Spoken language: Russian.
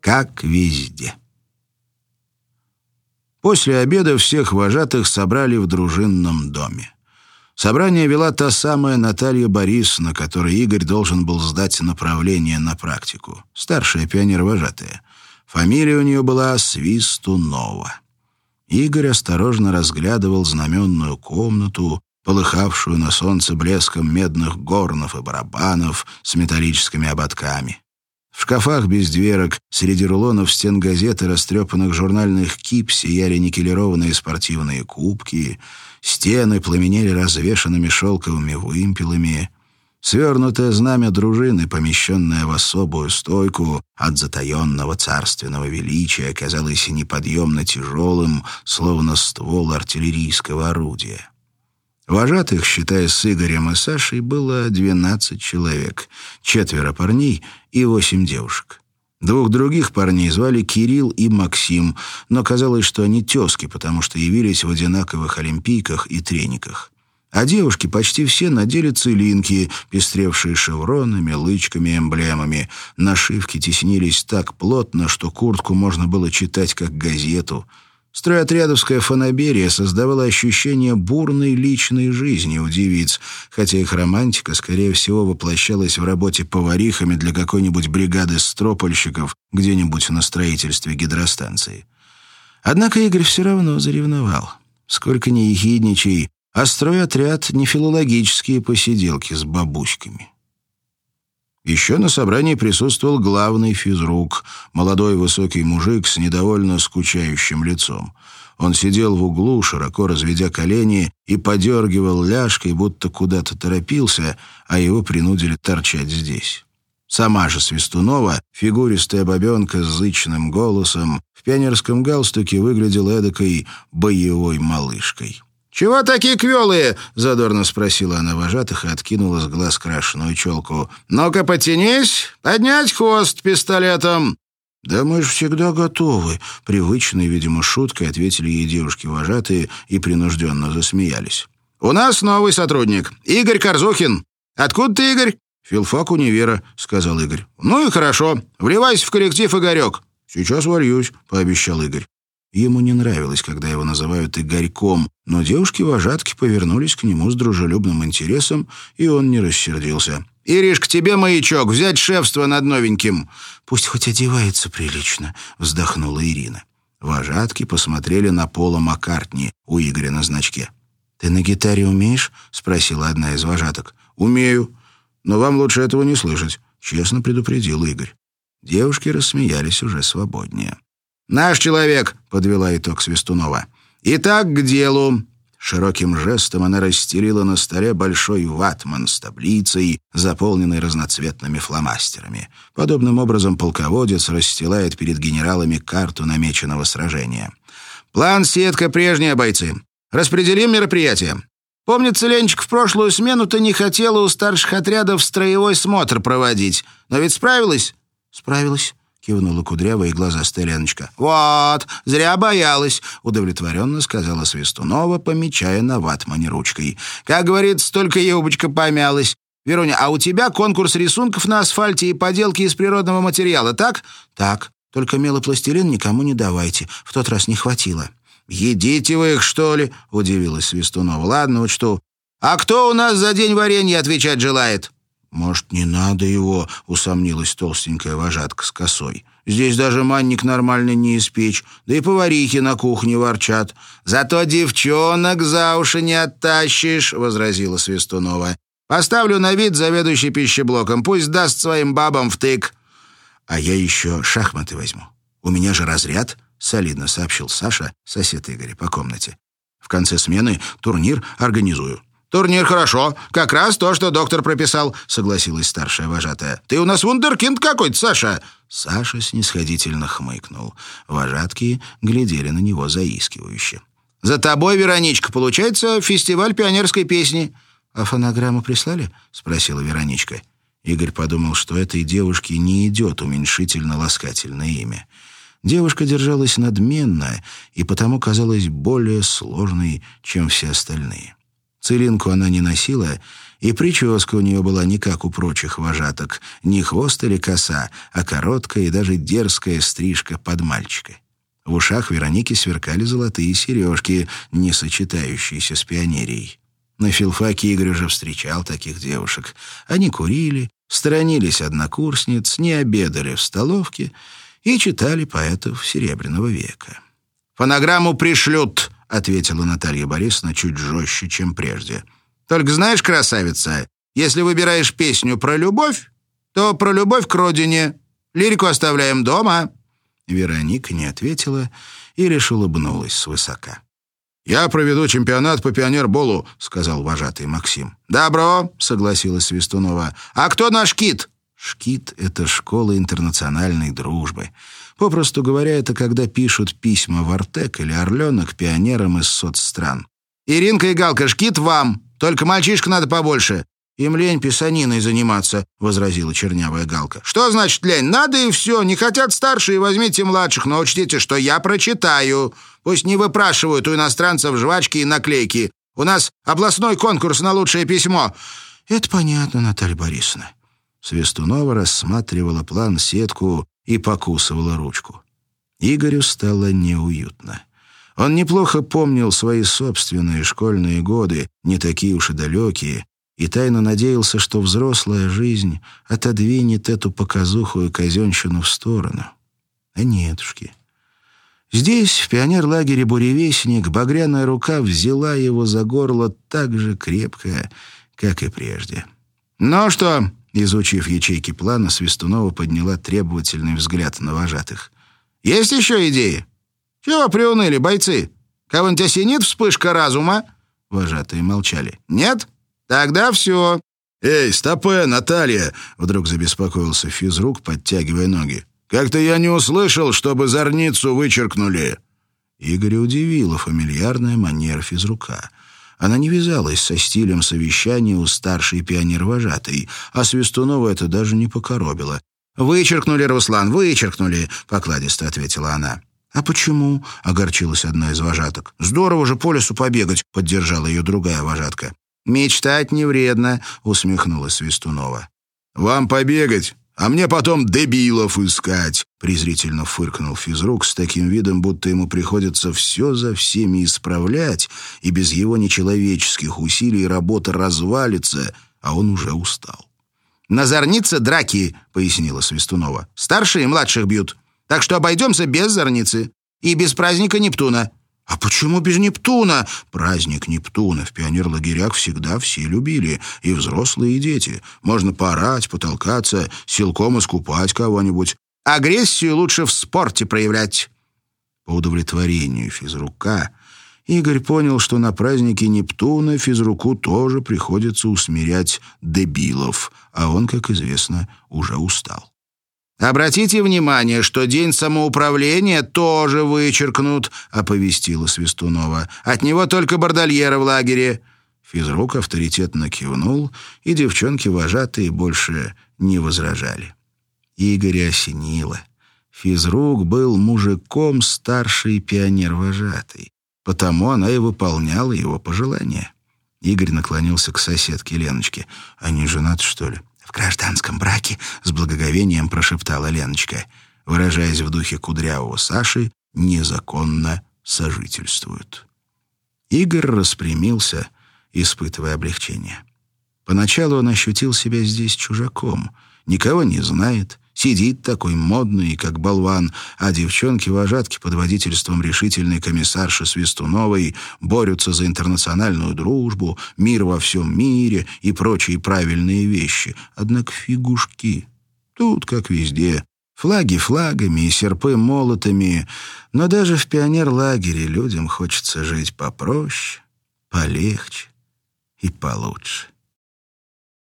как везде. После обеда всех вожатых собрали в дружинном доме. Собрание вела та самая Наталья Борисовна, которой Игорь должен был сдать направление на практику. Старшая пионер-вожатая. Фамилия у нее была Свистунова. Игорь осторожно разглядывал знаменную комнату, полыхавшую на солнце блеском медных горнов и барабанов с металлическими ободками. В шкафах без дверок, среди рулонов стен газеты, растрепанных журнальных кип, сияли никелированные спортивные кубки, стены пламенели развешанными шелковыми вымпелами. Свернутое знамя дружины, помещенное в особую стойку от затаенного царственного величия, казалось неподъемно тяжелым, словно ствол артиллерийского орудия. Вожатых, считая с Игорем и Сашей, было 12 человек, четверо парней и восемь девушек. Двух других парней звали Кирилл и Максим, но казалось, что они тезки, потому что явились в одинаковых олимпийках и трениках. А девушки почти все надели целинки, пестревшие шевронами, лычками, эмблемами. Нашивки теснились так плотно, что куртку можно было читать как газету — Стройотрядовская фанаберия создавала ощущение бурной личной жизни у девиц, хотя их романтика, скорее всего, воплощалась в работе поварихами для какой-нибудь бригады стропольщиков где-нибудь на строительстве гидростанции. Однако Игорь все равно заревновал. Сколько ни ехидничай, а стройотряд — не филологические посиделки с бабуськами. Еще на собрании присутствовал главный физрук, молодой высокий мужик с недовольно скучающим лицом. Он сидел в углу, широко разведя колени, и подергивал ляжкой, будто куда-то торопился, а его принудили торчать здесь. Сама же Свистунова, фигуристая бабенка с зычным голосом, в пионерском галстуке выглядела эдакой боевой малышкой. «Чего такие квелые?» — задорно спросила она вожатых и откинула с глаз крашеную челку. «Ну-ка, потянись, поднять хвост пистолетом!» «Да мы же всегда готовы», — привычной, видимо, шуткой ответили ей девушки-вожатые и принужденно засмеялись. «У нас новый сотрудник, Игорь Корзухин. Откуда ты, Игорь?» «Филфак универа», — сказал Игорь. «Ну и хорошо. Вливайся в коллектив, Игорек». «Сейчас вольюсь», — пообещал Игорь. Ему не нравилось, когда его называют Игорьком, но девушки-вожатки повернулись к нему с дружелюбным интересом, и он не рассердился. «Иришка, тебе маячок, взять шефство над новеньким!» «Пусть хоть одевается прилично», — вздохнула Ирина. Вожатки посмотрели на Пола Маккартни у Игоря на значке. «Ты на гитаре умеешь?» — спросила одна из вожаток. «Умею, но вам лучше этого не слышать», — честно предупредил Игорь. Девушки рассмеялись уже свободнее. «Наш человек», — подвела итог Свистунова. «Итак, к делу». Широким жестом она расстелила на столе большой ватман с таблицей, заполненной разноцветными фломастерами. Подобным образом полководец расстилает перед генералами карту намеченного сражения. «План сетка прежние бойцы. Распределим мероприятие. Помнится, Ленчик, в прошлую смену ты не хотела у старших отрядов строевой смотр проводить. Но ведь справилась?» «Справилась», кивнула кудрявая и глазастая Леночка. «Вот, зря боялась», — удовлетворенно сказала Свистунова, помечая на ватмане ручкой. «Как говорится, только юбочка помялась. Веруня, а у тебя конкурс рисунков на асфальте и поделки из природного материала, так?» «Так. Только мелопластилин никому не давайте. В тот раз не хватило». «Едите вы их, что ли?» — удивилась Свистунова. «Ладно, учту. А кто у нас за день варенья отвечать желает?» «Может, не надо его?» — усомнилась толстенькая вожатка с косой. «Здесь даже манник нормально не испечь, да и поварихи на кухне ворчат». «Зато девчонок за уши не оттащишь», — возразила Свистунова. «Поставлю на вид заведующий пищеблоком, пусть даст своим бабам втык». «А я еще шахматы возьму. У меня же разряд», — солидно сообщил Саша, сосед Игоря по комнате. «В конце смены турнир организую». «Турнир хорошо. Как раз то, что доктор прописал», — согласилась старшая вожатая. «Ты у нас вундеркинд какой-то, Саша». Саша снисходительно хмыкнул. Вожатки глядели на него заискивающе. «За тобой, Вероничка, получается фестиваль пионерской песни». «А фонограмму прислали?» — спросила Вероничка. Игорь подумал, что этой девушке не идет уменьшительно-ласкательное имя. Девушка держалась надменно и потому казалась более сложной, чем все остальные. Целинку она не носила И прическа у нее была не как у прочих вожаток, не хвост или коса, а короткая и даже дерзкая стрижка под мальчика. В ушах Вероники сверкали золотые сережки, не сочетающиеся с пионерией. На филфаке Игорь уже встречал таких девушек. Они курили, сторонились однокурсниц, не обедали в столовке и читали поэтов Серебряного века. «Фонограмму пришлют», — ответила Наталья Борисовна чуть жестче, чем прежде. «Только знаешь, красавица, если выбираешь песню про любовь, то про любовь к родине. Лирику оставляем дома». Вероника не ответила и лишь улыбнулась свысока. «Я проведу чемпионат по пионерболу», — сказал вожатый Максим. «Добро», — согласилась Свистунова. «А кто наш кит?» «Шкит — это школа интернациональной дружбы. Попросту говоря, это когда пишут письма в Артек или Орленок пионерам из соцстран. «Иринка и Галка, шкит вам! Только мальчишка надо побольше. «Им лень писаниной заниматься», — возразила чернявая галка. «Что значит лень? Надо и все. Не хотят старшие, возьмите младших, но учтите, что я прочитаю. Пусть не выпрашивают у иностранцев жвачки и наклейки. У нас областной конкурс на лучшее письмо». «Это понятно, Наталья Борисовна». Свистунова рассматривала план сетку и покусывала ручку. Игорю стало неуютно. Он неплохо помнил свои собственные школьные годы, не такие уж и далекие, и тайно надеялся, что взрослая жизнь отодвинет эту показухую казенщину в сторону. А нетушки. Здесь, в пионерлагере «Буревестник», багряная рука взяла его за горло так же крепко, как и прежде. «Ну что?» — изучив ячейки плана, Свистунова подняла требовательный взгляд на вожатых. «Есть еще идеи? Чего приуныли, бойцы? Кого-нибудь осенит вспышка разума?» Вожатые молчали. «Нет?» «Тогда все». «Эй, стопе, Наталья!» — вдруг забеспокоился физрук, подтягивая ноги. «Как-то я не услышал, чтобы зорницу вычеркнули». Игоря удивила фамильярная манера физрука. Она не вязалась со стилем совещания у старшей пионер-вожатой, а Свистунова это даже не покоробило. «Вычеркнули, Руслан, вычеркнули», — покладисто ответила она. «А почему?» — огорчилась одна из вожаток. «Здорово же по лесу побегать», — поддержала ее другая вожатка. «Мечтать не вредно», — усмехнулась Свистунова. «Вам побегать, а мне потом дебилов искать», — презрительно фыркнул физрук с таким видом, будто ему приходится все за всеми исправлять, и без его нечеловеческих усилий работа развалится, а он уже устал. «На драки», — пояснила Свистунова. «Старшие младших бьют, так что обойдемся без зорницы и без праздника Нептуна». «А почему без Нептуна?» Праздник Нептуна в пионерлагерях всегда все любили, и взрослые, и дети. Можно поорать, потолкаться, силком искупать кого-нибудь. Агрессию лучше в спорте проявлять. По удовлетворению физрука Игорь понял, что на празднике Нептуна физруку тоже приходится усмирять дебилов, а он, как известно, уже устал. «Обратите внимание, что день самоуправления тоже вычеркнут», — оповестила Свистунова. «От него только бордольера в лагере». Физрук авторитетно кивнул, и девчонки-вожатые больше не возражали. Игоря осенило. Физрук был мужиком старший пионер-вожатый, потому она и выполняла его пожелания. Игорь наклонился к соседке Леночке. «Они женаты, что ли?» «В гражданском браке», — с благоговением прошептала Леночка, выражаясь в духе кудрявого Саши, незаконно сожительствуют. Игорь распрямился, испытывая облегчение. Поначалу он ощутил себя здесь чужаком, никого не знает, Сидит такой модный, как болван, а девчонки-вожатки под водительством решительной комиссарши Свистуновой борются за интернациональную дружбу, мир во всем мире и прочие правильные вещи. Однако фигушки. Тут, как везде, флаги флагами и серпы молотами, но даже в пионерлагере людям хочется жить попроще, полегче и получше.